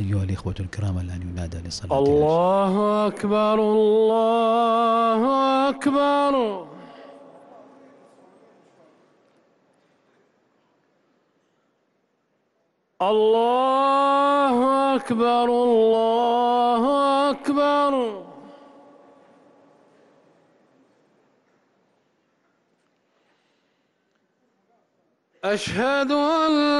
أيها الإخوة الكرام الآن ينادى لصلاة الله أكبر الله أكبر. الله أكبر الله أكبر. أشهد أن